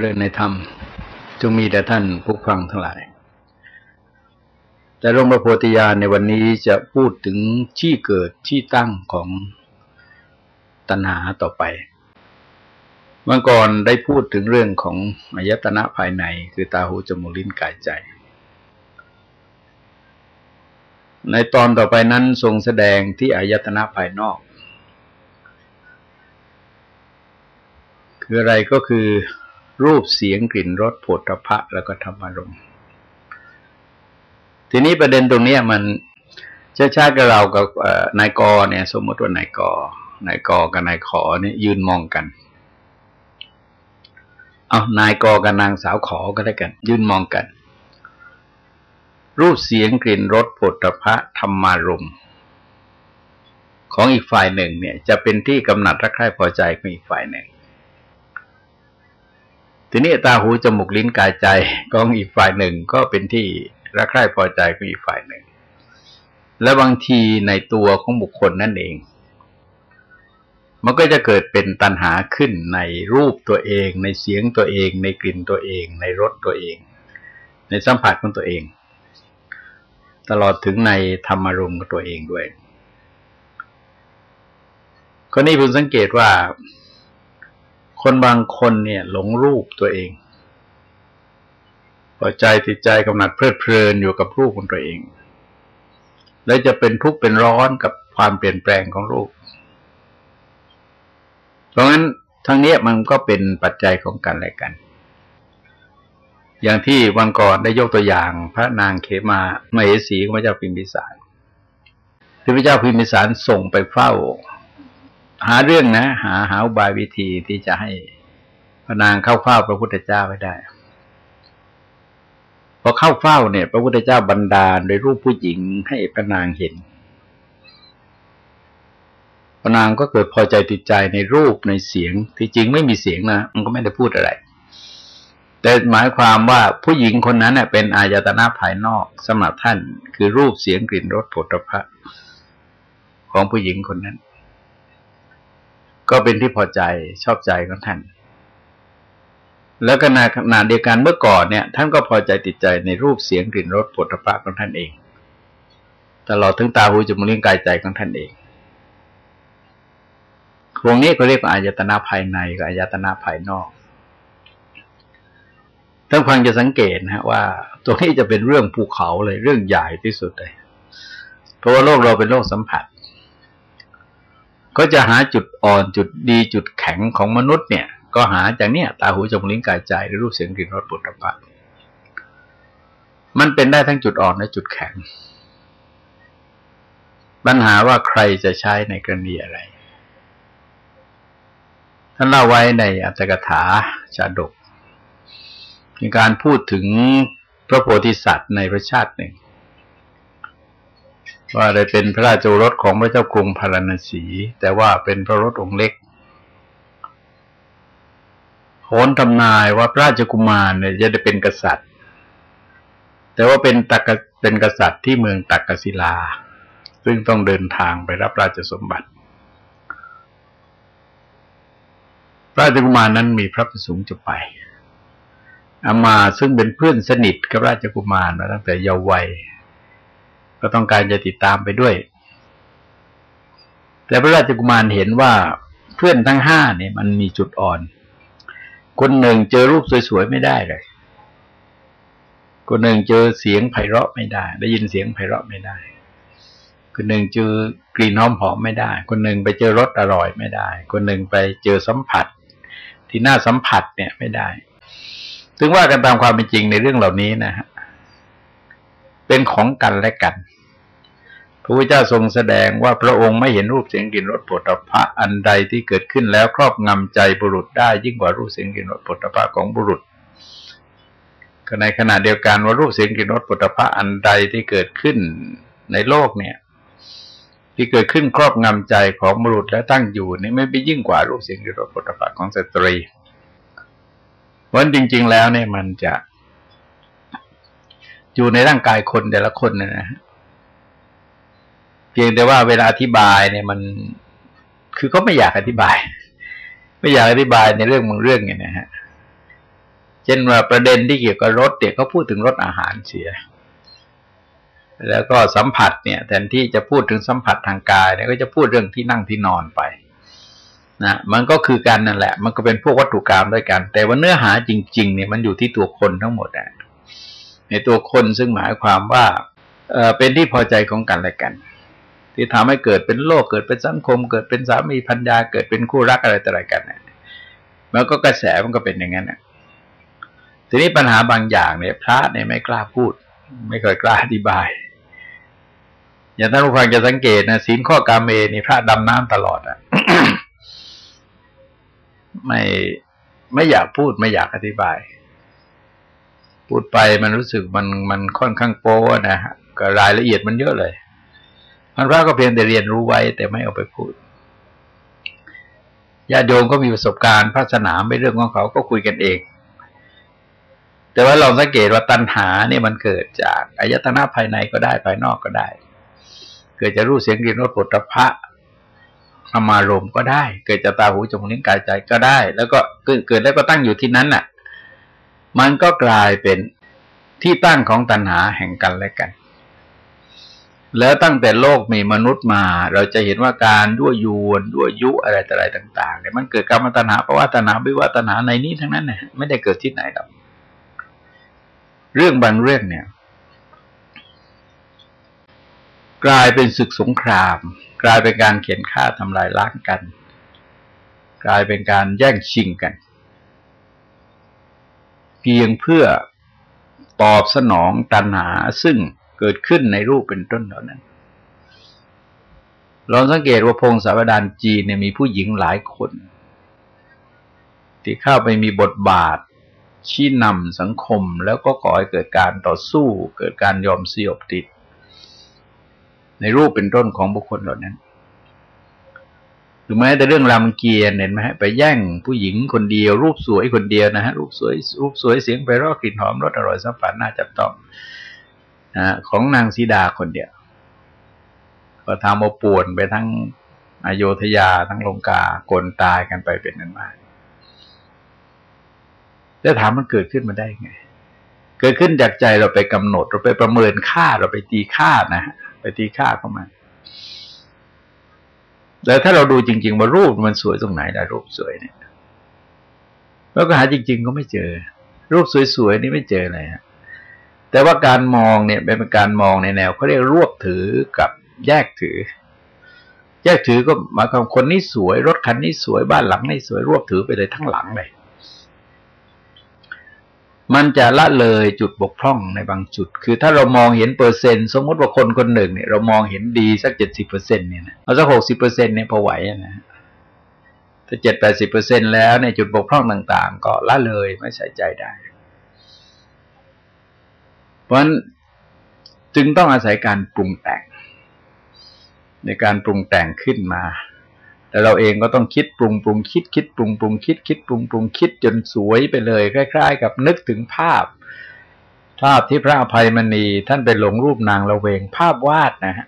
เรื่องในธรรมจงมีแต่ท่านผู้ฟังทั้งหลาย แต่หลวงพระโพธิญาณในวันนี้จะพูดถึงที่เกิดที่ตั้งของตัณหาต่อไป เมื่อก่อนได้พูดถึงเรื่องของอายตนะภายใน คือตาหูจมูกลิ้นกายใจ ในตอนต่อไปนั้นทรงแสดงที่อายตนะภายนอก คืออะไรก็คือ รูปเสียงกลิ่นรสผลพะแล้วก็ธรรมารมณ์ทีนี้ประเด็นตรงนี้มันช้าชากับเรากับนายกเนี่ย สมมติว่านายกนายกกับนายขอเนี่ยยืนมองกัน เอานายกกับนางสาวขอก็ได้กัน ยืนมองกัน รูปเสียงกลิ่นรสผลพะธรรมารมณ์ของอีกฝ่ายหนึ่งเนี่ย จะเป็นที่กำหนัดรักใคร่พอใจของอีกฝ่ายหนึ่ง ทีนี้ตาหูจมูกลิ้นกายใจของอีกฝ่ายหนึ่งก็เป็นที่รักใคร่พอใจของอีกฝ่ายหนึ่ง และบางทีในตัวของบุคคลนั่นเอง มันก็จะเกิดเป็นตัณหาขึ้นในรูปตัวเอง ในเสียงตัวเอง ในกลิ่นตัวเอง ในรสตัวเอง ในสัมผัสของตัวเอง ตลอดถึงในธรรมารมณ์ของตัวเองด้วยก็นี่ผมสังเกตว่า คนบางคนเนี่ย หลงรูปตัวเองพอใจติดใจกำหนัดเพลิดเพลินอยู่กับรูปของตัวเอง แล้วจะเป็นทุกข์เป็นร้อนกับความเปลี่ยนแปลงของรูป เพราะงั้นทั้งนี้มันก็เป็นปัจจัยของกันและกัน อย่างที่วันก่อนได้ยกตัวอย่าง พระนางเขมาเมเหสีของพระเจ้าพิมพิสารที่พระเจ้าพิมพิสารส่งไปเฝ้า หาเรื่องนะ หาหาบายวิธีที่จะให้พระนางเข้าเฝ้าพระพุทธเจ้าไว้ได้พอเข้าเฝ้าเนี่ย พระพุทธเจ้าบันดาลโดยรูปผู้หญิงให้พระนางเห็นพระนางก็เกิดพอใจติดใจในรูปในเสียง ที่จริงไม่มีเสียงนะมันก็ไม่ได้พูดอะไร แต่หมายความว่าผู้หญิงคนนั้นเน่ยเป็นอายตนะภายนอกสำหรับท่าน คือรูปเสียงกลิ่นรสผลิภัณฑ์ของผู้หญิงคนนั้น ก็เป็นที่พอใจชอบใจของท่าน แล้วก็ในขณะเดียวกันเมื่อก่อนเนี่ย ท่านก็พอใจติดใจในรูปเสียงกลิ่นรสผลิภัณฑ์ของท่านเอง ตลอดถึงตาหูจมูกลิ้นกายใจของท่านเองวงนี้ก็เรียกว่าอายตนะภายในกับอายตนะภายนอกท่านฟังจะสังเกตนะว่า ตัวนี้จะเป็นเรื่องภูเขาเลยเรื่องใหญ่ที่สุดเลย เพราะว่าโลกเราเป็นโลกสัมผัส ก็จะหาจุดอ่อนจุดดีจุดแข็งของมนุษย์เนี่ย ก็หาจากเนี้ยตาหูจมูกลิ้นกายใจรูปเสียงกลิ่นรสปุถะมันเป็นได้ทั้งจุดอ่อนและจุดแข็ง ปัญหาว่าใครจะใช้ในกรณีอะไร ท่านเล่าไว้ในอัตถกถาชาดกมีการพูดถึงพระโพธิสัตว์ในพระชาติหนึ่ง ว่าได้เป็นพระราชโอรสของพระเจ้ากรุงพาราณสี แต่ว่าเป็นพระรถองค์เล็กโหนทำนายว่าพระราชกุมารเนี่ยจะได้เป็นกษัตริย์ แต่ว่าเป็นตักเป็นกษัตริย์ที่เมืองตักกศิลา ซึ่งต้องเดินทางไปรับราชสมบัติ พระราชกุมารนั้นมีพระประสงค์จะไปอามาซึ่งเป็นเพื่อนสนิทกับราชกุมารมาตั้งแต่เยาว์วัย ก็ต้องการจะติดตามไปด้วย แต่พระราชกุมารเห็นว่าเพื่อนทั้งห้าเนี่ยมันมีจุดอ่อน คนหนึ่งเจอรูปสวยๆไม่ได้เลย คนหนึ่งเจอเสียงไพเราะไม่ได้ ได้ยินเสียงไพเราะไม่ได้ คนหนึ่งเจอกลิ่นหอมหอมไม่ได้ คนหนึ่งไปเจอรสอร่อยไม่ได้ คนหนึ่งไปเจอสัมผัส ที่น่าสัมผัสเนี่ยไม่ได้ ถึงว่ากันตามความเป็นจริงในเรื่องเหล่านี้นะฮะเป็นของกันและกัน พระพุทธเจ้าทรงแสดงว่าพระองค์ไม่เห็นรูปเสียงกลิ่นรสผลพระอันใดที่เกิดขึ้นแล้วครอบงำใจบุรุษได้ยิ่งกว่ารูปเสียงกลิ่นรสผลพระของบุรุษก็ในขณะเดียวกันว่ารูปเสียงกลิ่นรสผลพระอันใดที่เกิดขึ้นในโลกเนี่ย ที่เกิดขึ้นครอบงำใจของบุรุษและตั้งอยู่นี่ไม่ไปยิ่งกว่ารูปเสียงกลิ่นรสผลพระของสตรีวันจริง ๆ แล้วเนี่ยมันจะอยู่ในร่างกายคนแต่ละคนนะฮะ เพียงแต่ว่าเวลาอธิบายเนี่ยมัน คือก็ไม่อยากอธิบาย ไม่อยากอธิบายในเรื่องบางเรื่องเนี่ยนะฮะเช่นว่าประเด็นที่เกี่ยวกับรสเด็กเขาพูดถึงรสอาหารเสีย แล้วก็สัมผัสเนี่ย แทนที่จะพูดถึงสัมผัสทางกายเนี่ยก็จะพูดเรื่องที่นั่งที่นอนไปนะมันก็คือกันนั่นแหละ มันก็เป็นพวกวัตถุกรรมด้วยกัน แต่ว่าเนื้อหาจริง ๆ เนี่ยมันอยู่ที่ตัวคนทั้งหมดอะในตัวคนซึ่งหมายความว่า เออเป็นที่พอใจของกันและกัน ที่ทำให้เกิดเป็นโลกเกิดเป็นสังคม เกิดเป็นสามีพันยาเกิดเป็นคู่รักอะไรต่ออะไรกันเนี่ยมันก็กระแสมันก็เป็นอย่างนั้นนะทีนี้ปัญหาบางอย่างเนี่ยพระเนี่ยไม่กล้าพูด ไม่เคยกล้าอธิบาย อย่างท่านผู้ฟังจะสังเกตนะศีลข้อกาเมนี่พระดำน้ำตลอดอะไม่ไม่อยากพูดไม่อยากอธิบาย พูดไปมันรู้สึกมันมันค่อนข้างโป้นะฮะรายละเอียดมันเยอะเลย มันพระก็เพียงแต่เรียนรู้ไว้ แต่ไม่เอาไปพูดญาติโยมก็มีประสบการณ์พระสนามไม่เรื่องของเขาก็คุยกันเอง แต่ว่าเราสังเกตว่าตัณหาเนี่ยมันเกิดจากอายตนะภายในก็ได้ภายนอกก็ได้ เกิดจะรู้เสียงกลิ่นรสผลิภะธรรมารมก็ได้ เกิดจากตาหูจมูกนิ้วกายใจก็ได้ แล้วก็เกิดแล้วก็ตั้งอยู่ที่นั้นน่ะ มันก็กลายเป็นที่ตั้งของตัณหาแห่งกันและกัน แล้วตั้งแต่โลกมีมนุษย์มา เราจะเห็นว่าการด้วยยวนด้วยยุอะไรต่ออะไรต่างๆเนี่ยมันเกิดกรรมตัณหาเพราะว่าตัณหาวิวัตัณหาในนี้ทั้งนั้นเนี่ยไม่ได้เกิดที่ไหนหรอกเรื่องบางเรื่องเนี่ย กลายเป็นศึกสงคราม กลายเป็นการเขียนฆ่าทำลายล้างกัน กลายเป็นการแย่งชิงกัน เพียงเพื่อตอบสนองตัณหาซึ่ง เกิดขึ้นในรูปเป็นต้นเหล่านั้นลองสังเกตว่าพงศาวดารจีนเนี่ยมีผู้หญิงหลายคน ที่เข้าไปมีบทบาท ชี้นำสังคมแล้วก็ก่อให้เกิดการต่อสู้ เกิดการยอมเสียบติด ในรูปเป็นต้นของบุคคลเหล่านั้นหรือแม้แต่เรื่องรามเกียรติเห็นไหมฮะไปแย่งผู้หญิงคนเดียว รูปสวยคนเดียวนะฮะรูปสวยรูปสวยเสียงไปรอกลิ่นหอมรสอร่อยสัมผัสน่าจับต้อง นะของนางสีดาคนเดียว ก็ทำมาป่วนไปทั้งอโยธยาทั้งลงกากลตายกันไปเป็นนั้นมากแล้วถามมันเกิดขึ้นมาได้ไง เกิดขึ้นจากใจเราไปกำหนด เราไปประเมินค่าเราไปตีค่านะไปตีค่าเข้ามาแต่ถ้าเราดูจริง ๆ ว่ารูปมันสวยตรงไหนล่ะรูปสวยเนี่ย แล้วก็หาจริง ๆ ก็ไม่เจอ รูปสวยๆนี่ไม่เจอเลยฮะ แต่ว่าการมองเนี่ยเป็นการมองในแนวเขาเรียกรวบถือกับแยกถือ แยกถือก็หมายความคนนี้สวย รถคันนี้สวยบ้านหลังนี้สวยรวบถือไปเลยทั้งหลังเลยมันจะละเลยจุดบกพร่องในบางจุด คือถ้าเรามองเห็นเปอร์เซ็นต์สมมติว่าคนคนหนึ่งเนี่ยเรามองเห็นดีสักเจ็ดสิบเปอร์เซ็นเนี่ยนะเอาสักหกสิบเปอร์เซ็นเนี่ยพอไหวนะถ้าเจ็ดแปดสิบเปอร์เซ็นแล้วในจุดบกพร่องต่าง ๆ ก็ละเลยไม่ใส่ใจได้ ราะฉะนั้นจึงต้องอาศัยการปรุงแต่ง ในการปรุงแต่งขึ้นมา แต่เราเองก็ต้องคิดปรุงปรุงคิดคิดปรุงปรุงคิดคิดปรุงปรุงคิดจนสวยไปเลยคล้าย ๆ กับนึกถึงภาพ ภาพที่พระอภัยมณีท่านไปหลงรูปนางละเวง ภาพวาดนะฮะ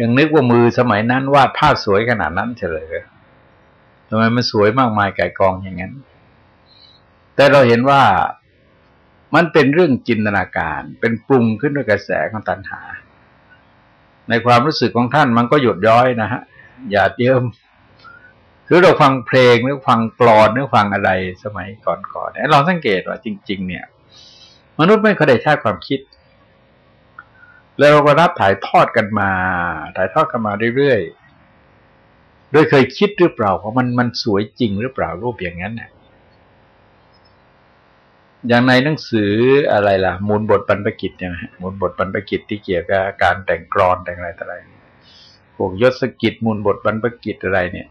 ยังนึกว่ามือสมัยนั้นวาดภาพสวยขนาดนั้นเฉลยทำไมมันสวยมากมายไก่กองอย่างนั้น แต่เราเห็นว่า มันเป็นเรื่องจินตนาการ เป็นปรุงขึ้นด้วยกระแสของตัณหา ในความรู้สึกของท่านมันก็หยดย้อยนะฮะหยาดเยิ้มคือเราฟังเพลงหรือฟังกรอนหรือฟังอะไรสมัยก่อนๆเนี่ยเราสังเกตว่าจริง ๆ เนี่ย มนุษย์ไม่เคยได้ใช้ความคิด แล้วเราก็รับถ่ายทอดกันมา ถ่ายทอดกันมาเรื่อยๆโดยเคยคิดหรือเปล่าว่ามันมันสวยจริงหรือเปล่ารูปอย่างนั้นเนี่ย อย่างในหนังสืออะไรล่ะ มูลบทบรรพกิจเนี่ยมูลบทบรรพกิจที่เกี่ยวกับการแต่งกรอนแต่งอะไรต่ออะไรพวกยศกิจมูลบทบรรพกิจอะไรเนี่ย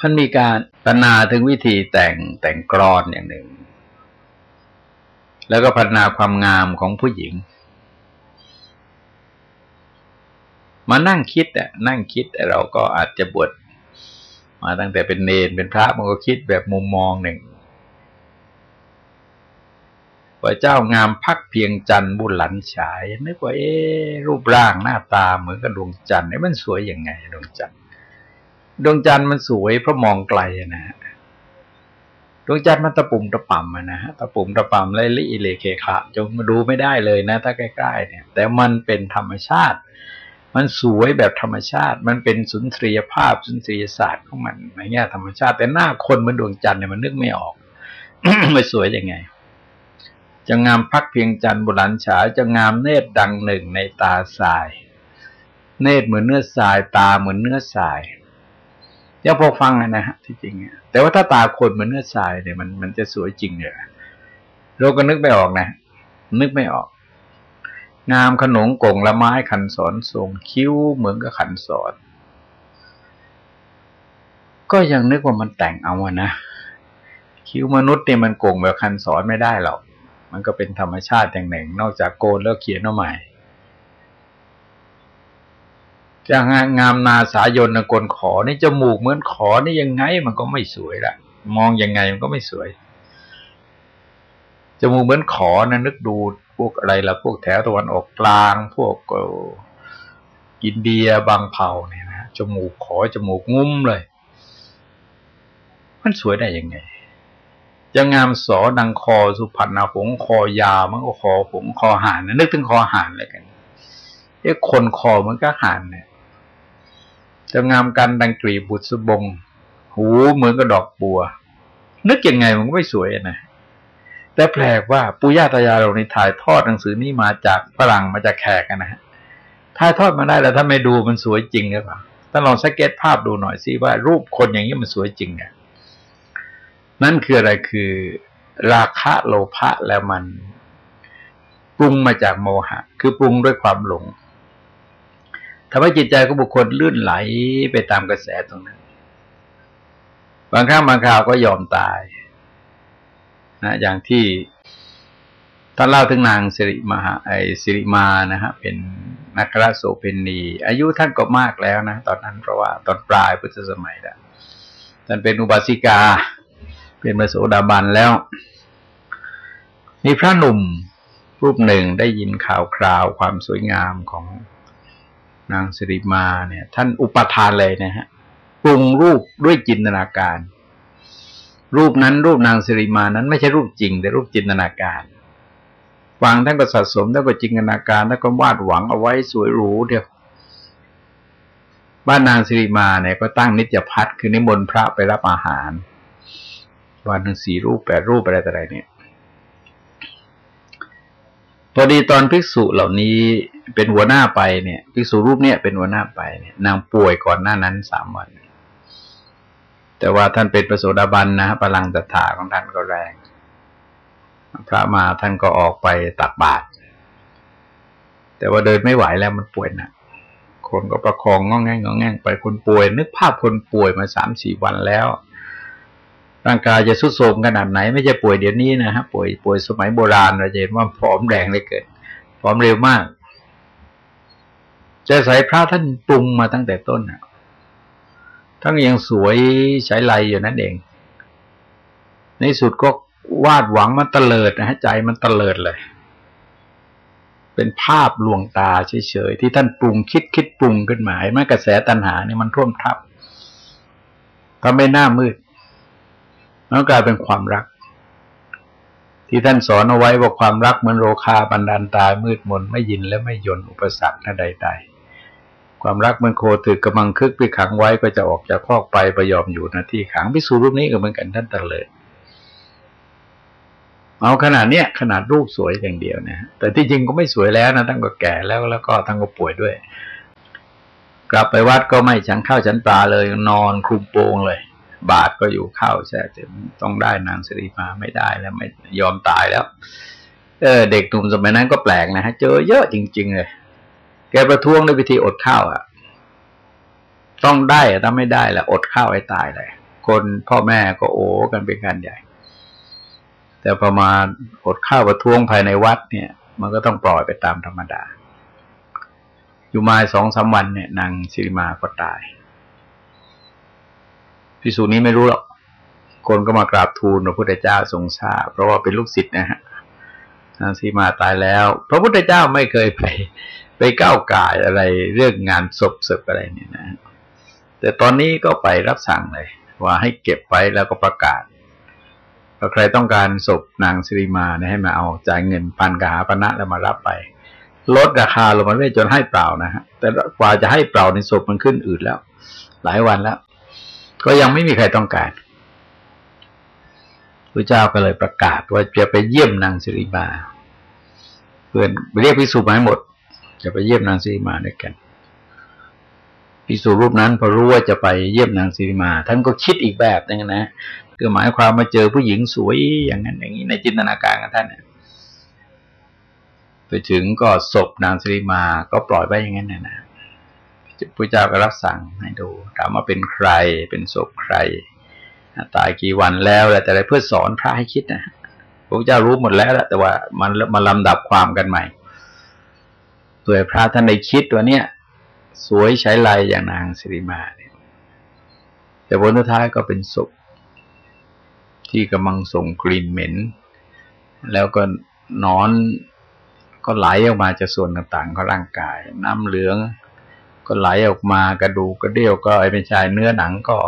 มันมีการพัฒนาถึงวิธีแต่งแต่งกรอนอย่างหนึ่ง แล้วก็พัฒนาความงามของผู้หญิง มานั่งคิดอะนั่งคิดเราก็อาจจะบวชมาตั้งแต่เป็นเนรเป็นพระมันก็คิดแบบมุมมองหนึ่ง พระเจ้างามพักเพียงจันทร์บุญหลันฉายนึกว่าเอ๊รูปร่างหน้าตาเหมือนกับดวงจันทร์นี่มันสวยยังไง ดวงจันทร์ดวงจันทร์มันสวยเพราะมองไกลนะฮะดวงจันทร์มันตะปุ่มตะป่ำนะฮะตะปุ่มตะป่ำเลยลิอิเลเคคะจงมาดูไม่ได้เลยนะ ถ้าใกล้ๆเนี่ย แต่มันเป็นธรรมชาติ มันสวยแบบธรรมชาติ มันเป็นสุนทรียภาพสุนทรียศาสตร์ของมันในแง่ธรรมชาติ แต่หน้าคนเหมือนดวงจันทร์เนี่ยมันนึกไม่ออกไม่สวยยังไง จะงามพักเพียงจันทร์บุรันฉาจะงามเนตรดังหนึ่งในตาทราย เนตรเหมือนเนื้อทรายตาเหมือนเนื้อทรายเดี๋ยวพอฟังนะฮะที่จริงแต่ว่าถ้าตาคนเหมือนเนื้อทรายเนี่ยมันมันจะสวยจริงเนี่ยเราก็นึกไม่ออกนะ นึกไม่ออก งามขนงกงละไม้ขันสอนทรงคิ้วเหมือนกับขันสอน ก็ยังนึกว่ามันแต่งเอาอะนะคิ้วมนุษย์เนี่ยมันโกงแบบคันสอนไม่ได้หรอก มันก็เป็นธรรมชาติอย่างหนึ่ง นอกจากโกนแล้วเขียนเอาใหม่ จะงามงามนาสายนกลขอนี่จมูกเหมือนขอนี่ยังไงมันก็ไม่สวยละมองยังไงมันก็ไม่สวยจมูกเหมือนขอนะนึกดูพวกอะไรละพวกแถวตะวันออกกลาง พวกอินเดียบางเผ่าเนี่ยนะจมูกขอจมูกงุ้มเลย มันสวยได้ยังไง จะงามสอดังคอสุพรรณหงคอยาวมันก็คอหงคอหานนะนึกถึงคอหานเลยกันเอ๊ะคนคอมันก็หานเนี่ยจะงามกันดังกรีบุตรสบง หูเหมือนกับดอกบัว นึกยังไงมันก็ไม่สวยนะแต่แปลกว่าปู่ย่าตายายเราในถ่ายทอดหนังสือนี้มาจากฝรั่งมาจากแขกนะฮะถ่ายทอดมาได้แล้วถ้าไม่ดูมันสวยจริงหรือเปล่าถ้าลองสเก็ตภาพดูหน่อยสิว่ารูปคนอย่างนี้มันสวยจริงเนี่ย นั่นคืออะไรคือราคะโลภะแล้วมัน ปรุงมาจากโมหะ คือปรุงด้วยความหลงทำให้จิตใจของบุคคลลื่นไหลไปตามกระแสตรงนั้น บางครั้งบางคราวก็ยอมตายนะอย่างที่ท่านเล่าถึงนางสิริมาไอสิริมานะฮะเป็นนักราโสเพนีอายุท่านก็มากแล้วนะ ตอนนั้นเพราะว่าตอนปลายพุทธสมัยแล้วท่านเป็นอุบาสิกา เป็นพระโสดาบันแล้ว มีพระหนุ่มรูปหนึ่งได้ยินข่าวคราวความสวยงามของนางสิริมาเนี่ย ท่านอุปทานเลยนะฮะปรุงรูปด้วยจินตนาการ รูปนั้นรูปนางสิริมานั้นไม่ใช่รูปจริง แต่รูปจินตนาการฟังท่านก็สะสมท่านก็จินตนาการท่านก็วาดหวังเอาไว้สวยหรูเดียวบ้านนางสิริมาเนี่ยก็ตั้งนิจพัฒคือนิมนต์พระไปรับอาหาร วันหนึ่งสี่รูปแปดรูปอะไรต่ออะไรเนี่ยพอดีตอนภิกษุเหล่านี้เป็นหัวหน้าไปเนี่ยภิกษุรูปเนี่ยเป็นหัวหน้าไปเนี่ยนางป่วยก่อนหน้านั้นสามวัน แต่ว่าท่านเป็นประโสดาบันนะพลังศรัทธาของท่านก็แรง พระมาท่านก็ออกไปตักบาตรแต่ว่าเดินไม่ไหวแล้วมันป่วยหนะคนก็ประคองงอแงงงอแงงไปคนป่วย นึกภาพคนป่วยมาสามสี่วันแล้ว ร่างกายจะสุดโทรมขนาดไหน ไม่ใช่ป่วยเดี๋ยวนี้นะฮะป่วยป่วยสมัยโบราณเราจะเห็นว่าผอมแดงเลยเกิดผอมเร็วมากจะใส่พระท่านปรุงมาตั้งแต่ต้นอะทั้งยังสวยใช้ไลอยู่นั่นเอง ในสุดก็วาดหวังมันเตลิดนะฮะใจมันเตลิดเลย เป็นภาพลวงตาเฉยๆที่ท่านปรุงคิดคิดปรุงขึ้นมาเมื่กระแสตัณหาเนี่ยมันท่วมทับทำให้หน้ามืด มันกลายเป็นความรัก ที่ท่านสอนเอาไว้ว่าความรักเหมือนโรคาบันดาลตามืดมนไม่ยินและไม่ยนอุปสรรคใดๆความรักมันโคถือกำลังคึกไปขังไว้ก็จะออกจากคอกไปไปยอมอยู่นาที่ขังพิสูรรูปนี้ก็เหมือนกันท่านตะเลยเอาขนาดเนี้ยขนาดรูปสวยอย่างเดียวนะแต่ที่จริงก็ไม่สวยแล้วนะตั้งก็แก่แล้วแล้วก็ทั้งก็ป่วยด้วย กลับไปวัดก็ไม่ฉันข้าวฉันปลาเลยนอนคลุมโปงเลย บาทก็อยู่เข้าแช่ถึงต้องได้นางสิริมาไม่ได้แล้วไม่ยอมตายแล้ว เออ เด็กหนุ่มสมัยนั้นก็แปลกนะฮะ เจอเยอะจริง ๆ เลย แกประท้วงด้วยวิธีอดข้าวอะ ต้องได้ถ้าไม่ได้ล้วอดข้าวให้ตายเลย คนพ่อแม่ก็โอ้กันเป็นการใหญ่ แต่พอมาอดข้าวประท้วงภายในวัดเนี่ย มันก็ต้องปล่อยไปตามธรรมดา อยู่มาสองสาวันเนี่ยนางสิริมาก็ตาย พิสูจนี้ไม่รู้หรอก คนก็มากราบทูลพระพุทธเจ้าทรงทราบเพราะว่าเป็นลูกศิษย์นะฮะนางสีมาตายแล้ว พระพุทธเจ้าไม่เคยไป ไปก้าวกายอะไรเรื่องงานศพศพอะไรนี่นะ แต่ตอนนี้ก็ไปรับสั่งเลย ว่าให้เก็บไว้แล้วก็ประกาศก็ใครต้องการศพนางสิริมาเนี่ยให้มาเอาจ่ายเงินพันกหาปณะแล้วมารับไป ลดราคาลงมาเรื่อยจนให้เปล่านะฮะแต่กว่าจะให้เปล่าในศพมันขึ้นอืดแล้ว หลายวันแล้ว ก็ยังไม่มีใครต้องการพระเจ้าก็เลยประกาศว่าจะไปเยี่ยมนางสิริมาเพื่อนเรียกพิสุมาให้หมด จะไปเยี่ยมนางสิริมาด้วยกันพิสุรูปนั้นพอรู้ว่าจะไปเยี่ยมนางสิริมา ท่านก็คิดอีกแบบนึงนะคือหมายความมาเจอผู้หญิงสวยอย่างนั้นอย่างนี้ในจินตนาการของท่านไปถึงก็ศพนางสิริมาก็ปล่อยไว้อย่างนั้นนะนะ พระเจ้าก็รับสั่งให้ดูถามว่าเป็นใครเป็นศพใคร ตายกี่วันแล้วแต่อะไรเพื่อสอนพระให้คิดนะพระเจ้ารู้หมดแล้วแต่ว่ามันมาลำดับความกันใหม่เพื่อพระท่านได้คิดตัวเนี้ยสวยใช้ลายอย่างนางสิริมาเนี่ย แต่ผลท้ายก็เป็นศพที่กำลังส่งกลิ่นเหม็น แล้วก็นอนก็ไหลออกมาจากส่วนต่างๆของร่างกาย น้ำเหลือง ก็ไหลออกมากระดูกกระเดี่ยวก็ไอ้ไม่ใช่เนื้อหนังก็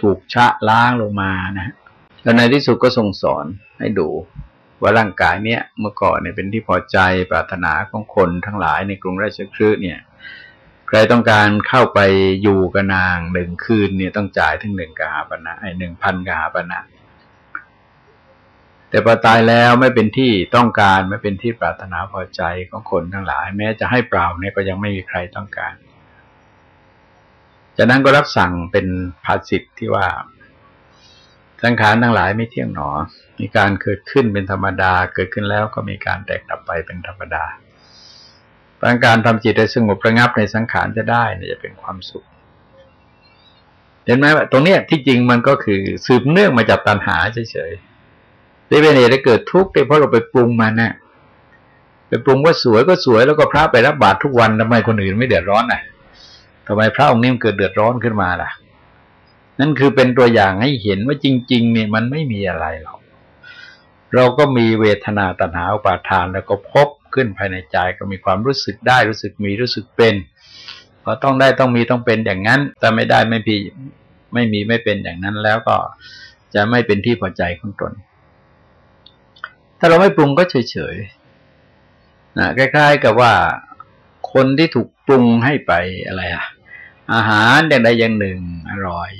ถูกชะล้างลงมานะแล้วในที่สุดก็ทรงสอนให้ดู ว่าร่างกายเนี้ยเมื่อก่อนเนี่ยเป็นที่พอใจปรารถนาของคนทั้งหลายในกรุงราชคฤห์เนี่ย ใครต้องการเข้าไปอยู่กับนางหนึ่งคืนเนี่ยต้องจ่ายถึงหนึ่งกหาปณะไอ้หนึ่งพันกหาปณะ แต่พอตายแล้วไม่เป็นที่ต้องการไม่เป็นที่ปรารถนาพอใจของคนทั้งหลาย แม้จะให้เปล่าเนี่ยก็ยังไม่มีใครต้องการ จากนั้นก็รับสั่งเป็นภาษิตที่ว่าสังขารทั้งหลายไม่เที่ยงหนอ มีการเกิดขึ้นเป็นธรรมดา เกิดขึ้นแล้วก็มีการแตกดับไปเป็นธรรมดาการทำจิตให้สงบระงับในสังขารจะได้เนี่ยจะเป็นความสุข เห็นไหมว่าตรงเนี้ยที่จริงมันก็คือสืบเนื่องมาจากตัณหาเฉยๆ ที่เป็นเหตุให้เกิดทุกข์เพราะเราไปปรุงมันนะ่ะไปปรุงว่าสวยก็สวยแล้วก็พระไปรับบาตรทุกวันทำไมคนอื่นไม่เดือดร้อนอะทำไมพระองค์นี้เกิดเดือดร้อนขึ้นมาล่ะ นั่นคือเป็นตัวอย่างให้เห็นว่าจริง ๆ เนี่ยมันไม่มีอะไรหรอกเราก็มีเวทนาตัณหาอุปาทานแล้วก็พบขึ้นภายในใจก็มีความรู้สึกได้รู้สึกมีรู้สึกเป็นพอต้องได้ต้องมีต้องเป็นอย่างนั้นแต่ไม่ได้ไม่พีไม่มีไม่เป็นอย่างนั้นแล้วก็จะไม่เป็นที่พอใจของตน ถ้าเราไม่ปรุงก็เฉยๆนะคล้ายๆกับว่าคนที่ถูกปรุงให้ไปอะไรอะอาหารอย่างใดอย่างหนึ่งอร่อย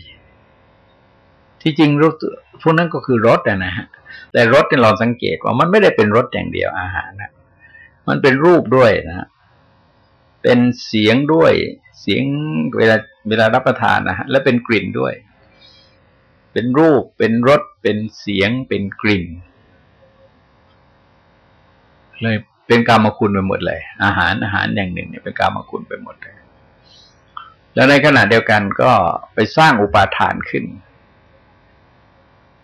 ที่จริงรสพวกนั้นก็คือรสนะฮะแต่รสที่เราสังเกตว่ามันไม่ได้เป็นรสอย่างเดียวอาหารนะมันเป็นรูปด้วยนะเป็นเสียงด้วย เสียงเวลาเวลารับประทานนะฮะและเป็นกลิ่นด้วย เป็นรูปเป็นรสเป็นเสียงเป็นกลิ่น เลยเป็นกรรมคุณไปหมดเลย อาหารอาหารอย่างหนึ่งเนี่ยเป็นกรรมคุณไปหมดเลย แล้วในขณะเดียวกันก็ไปสร้างอุปาทานขึ้น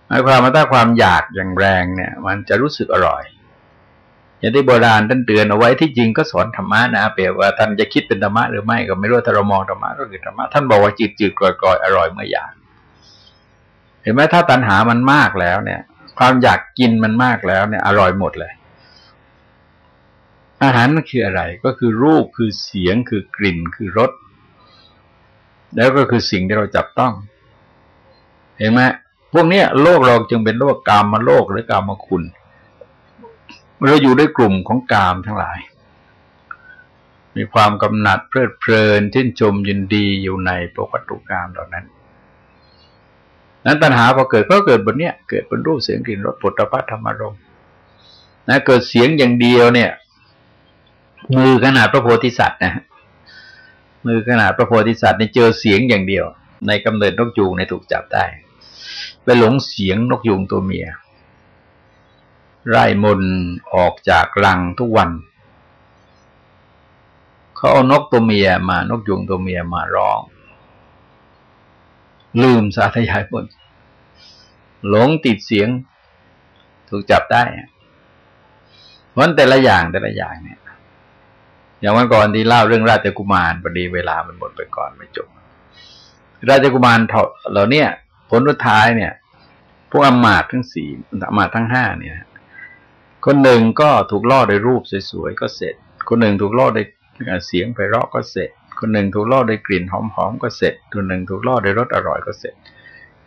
หมายความว่าถ้าความอยากอย่างแรงเนี่ย มันจะรู้สึกอร่อยอย่างที่โบราณท่านเตือนเอาไว้ที่จริงก็สอนธรรมะนะเปรียบว่าท่านจะคิดเป็นธรรมะหรือไม่ก็ไม่รู้ถ้าเรามองธรรมะก็คือธรรมะท่านบอกว่าจืดจืดกร่อยกร่อยอร่อยเมื่ออยาก เห็นไหมถ้าตัณหามันมากแล้วเนี่ย ความอยากกินมันมากแล้วเนี่ย อร่อยหมดเลย อาหารมันคืออะไร ก็คือรูปคือเสียงคือกลิ่นคือรสแล้วก็คือสิ่งที่เราจับต้อง เห็นไหมพวกนี้โลกเราจึงเป็นโลกกามมาโลกหรือกามมาคุณ เราอยู่ด้วยกลุ่มของกามทั้งหลาย มีความกำหนัดเพลิดเพลินชื่นชมยินดีอยู่ในปกตุกามเหล่านั้น นั้นตัณหาพอเกิดก็เกิดบนเนี้ยเกิดบนรูปเสียงกลิ่นรสปุถะพัธรรมารมนะเกิดเสียงอย่างเดียวเนี่ย มือขนาดพระโพธิสัตว์นะมือขนาดพระโพธิสัตว์เนี่เจอเสียงอย่างเดียว ในกำเนิดนกยูงในถูกจับได้ ไปหลงเสียงนกยูงตัวเมีย ไร่มนออกจากรังทุกวันเขาเอานกตัวเมียมานกยุงตัวเมียมาร้อง ลืมสาธยายบนหลงติดเสียง ถูกจับได้เพราะแต่ละอย่างแต่ละอย่างเนี่ย อย่างวันก่อนที่เล่าเรื่องราชกุมารพอดีเวลามันหมดไปก่อนไม่จบ ราชกุมารเหล่านี้ผลสุดท้ายเนี่ย พวกอมาตทั้งสี่อมาตทั้งห้าเนี่ย คนหนึ่งก็ถูกล่อโดยรูปสวยๆก็เสร็จ คนหนึ่งถูกล่อโดยเสียงไพเราะก็เสร็จ คนหนึ่งถูกล่อโดยกลิ่นหอมๆก็เสร็จ คนหนึ่งถูกล่อโดยรสอร่อยก็เสร็จ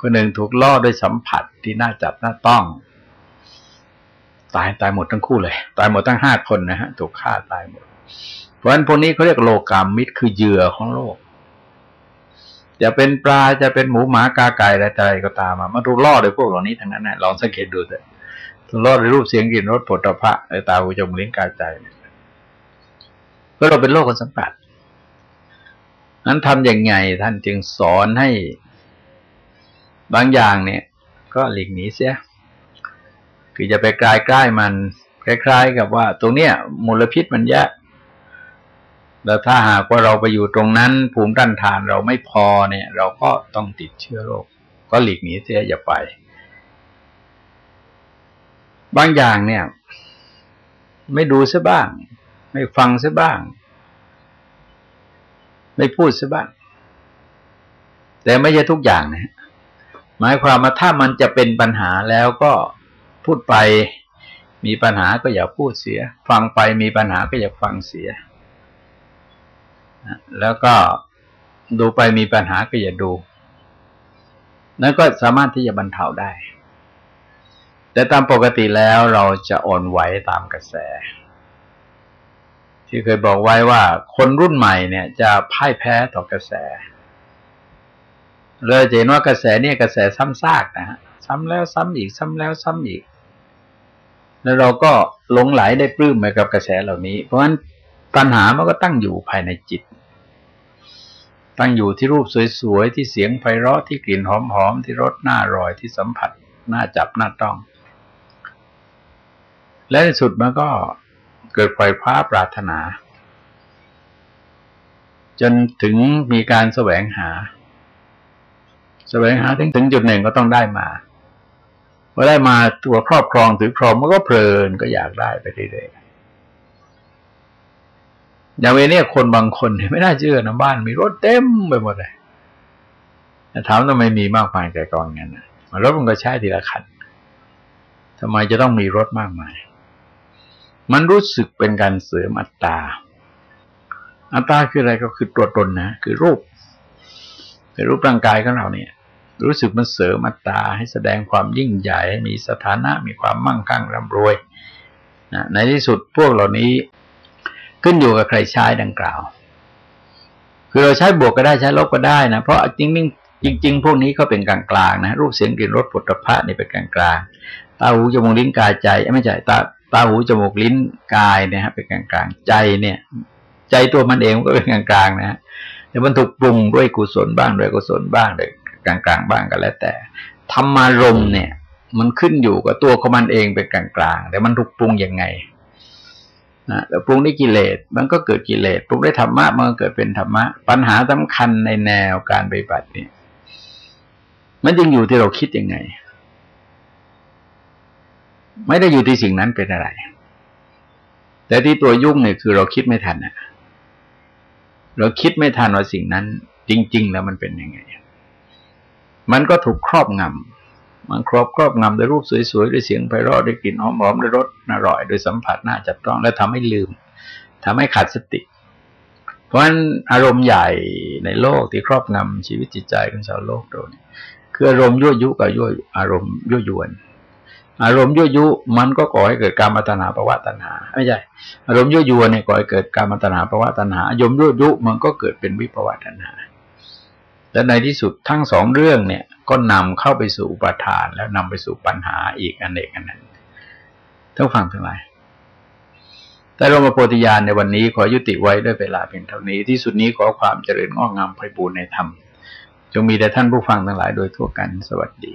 คนหนึ่งถูกล่อด้วยสัมผัสที่น่าจับน่าต้องตายตายหมดทั้งคู่เลย ตายหมดทั้งห้าคนนะฮะถูกฆ่าตายหมด เพราะฉะนั้นพวกนี้เขาเรียกโลกามมิตรคือเหยื่อของโลก จะเป็นปลาจะเป็นหมูหมากาไก่อะไรก็ตามมามาถูกล่อโดยพวกเหล่านี้ทั้งนั้นนะลองสังเกตดูเถอะถูกล่อด้วยรูปเสียงกลิ่นรสผลิตภัณฑ์ตาหูจมูกลิ้นกายใจเพราะเราเป็นโลกคนสัมผัสนั้นทำอย่างไงท่านจึงสอนให้บางอย่างเนี่ย ก็หลีกหนีเสีย คือจะไปกลายใกล้มันคล้ายๆกับว่า ตรงเนี้ยมลพิษมันแยะ แล้วถ้าหากว่าเราไปอยู่ตรงนั้น ภูมิต้านทานเราไม่พอเนี่ย เราก็ต้องติดเชื้อโรค ก็หลีกหนีเสียอย่าไป บางอย่างเนี่ย ไม่ดูซะบ้าง ไม่ฟังซะบ้าง ไม่พูดซะบ้าง แต่ไม่ใช่ทุกอย่างนะหมายความว่าถ้ามันจะเป็นปัญหาแล้วก็พูดไปมีปัญหาก็อย่าพูดเสีย ฟังไปมีปัญหาก็อย่าฟังเสีย แล้วก็ดูไปมีปัญหาก็อย่าดู นั่นก็สามารถที่จะบรรเทาได้ แต่ตามปกติแล้วเราจะอ่อนไหวตามกระแส ที่เคยบอกไว้ว่าคนรุ่นใหม่เนี่ย จะพ่ายแพ้ต่อกระแสเลยจะเห็นว่ากระแสเนี่ยกระแสซ้ำซากนะฮะซ้ำแล้วซ้ำอีก ซ้ำแล้วซ้ำอีก แล้วเราก็หลงไหลได้ปลื้มไปกับกระแสเหล่านี้ เพราะฉะนั้น ปัญหามันก็ตั้งอยู่ภายในจิต ตั้งอยู่ที่รูปสวยๆ ที่เสียงไพเราะที่กลิ่นหอมๆ ที่รสน่าอร่อยที่สัมผัสน่าจับน่าต้อง และในสุดมันก็เกิดไฟฟ้าปรารถนา จนถึงมีการแสวงหา แสวงหาถึงถึงจุดหนึ่งก็ต้องได้มาพอได้มาตัวครอบครองถือครองมันก็เพลินก็อยากได้ไปเรื่อยๆ อย่างเวเนี่ยคนบางคนไม่น่าเชื่อนะบ้านมีรถเต็มไปหมดเลยถามทำไมมีมากมายแก่กองเงี้ยนะรถมันก็ใช้ทีละคันทำไมจะต้องมีรถมากมาย มันรู้สึกเป็นการเสริมอัตตา อัตตาคืออะไรก็คือตัวตนนะ คือรูปเป็นรูปร่างกายของเราเนี่ย รู้สึกมันเสริมอัตตาให้แสดงความยิ่งใหญ่ มีสถานะมีความมั่งคั่งร่ำรวยนะในที่สุดพวกเหล่านี้ ขึ้นอยู่กับใครใช้ดังกล่าว คือเราใช้บวกก็ได้ใช้ลบก็ได้นะ เพราะจริงจริงจริงพวกนี้ก็เป็นกลางกลางนะรูปเสียงกลิ่นรสปุถะนี่เป็นกลางกลางตาหูจมูกลิ้นกายใจไม่ใช่ตาตาหูจมูกลิ้นกายเนี่ยฮะเป็นกลางกลางใจเนี่ย ใจตัวมันเองก็เป็นกลางกลางนะแต่มันถูกปรุงด้วยกุศลบ้างด้วยกุศลบ้างด้วยกลางกลางบ้างก็แล้วแต่ธรรมารมเนี่ย มันขึ้นอยู่กับตัวของมันเองเป็นกลางกลางแต่มันถูกปรุงยังไง นะแล้วปรุงได้กิเลสมันก็เกิดกิเลสปรุงได้ธรรมะมันก็เกิดเป็นธรรมะ ปัญหาสำคัญในแนวการปฏิบัติเนี่ย มันจึงอยู่ที่เราคิดยังไง ไม่ได้อยู่ที่สิ่งนั้นเป็นอะไร แต่ที่ตัวยุ่งเนี่ยคือเราคิดไม่ทันนะเราคิดไม่ทันว่าสิ่งนั้น จริง ๆ แล้วมันเป็นยังไง มันก็ถูกครอบงำ มันครอบครอบงำด้วยรูปสวยๆด้วยเสียงไพเราะด้วยกลิ่นหอมๆด้วยรสอร่อยด้วยสัมผัสน่าจับต้องและทำให้ลืมทำให้ขาดสติ เพราะฉะนั้นอารมณ์ใหญ่ในโลกที่ครอบงำชีวิตจิตใจของชาวโลกเราเนี่ยคืออารมณ์ยั่วยุกับยั่วอารมณ์ยั่วยวน อารมณ์ยั่วยุมันก็ก่อให้เกิดการมตนาภาวะตัณหาไม่ใช่อารมณ์ยั่วยวนเนี่ยก่อให้เกิดการมตนาภาวะตัณหาอารมณ์ยั่วยุมันก็เกิดเป็นวิภาวะตัณหาและในที่สุดทั้งสองเรื่องเนี่ย ก็นำเข้าไปสู่อุปทาน แล้วนำไปสู่ปัญหาอีกอันเอกอันนั้นทั้งฟังทั้งหลายแต่รมโพธิญาณในวันนี้ขอยุติไว้ด้วยเวลาเพียงเท่านี้ ที่สุดนี้ขอความเจริญงอกงามไพบูรณ์ในธรรม จงมีแด่ท่านผู้ฟังทั้งหลายโดยทั่วกันสวัสดี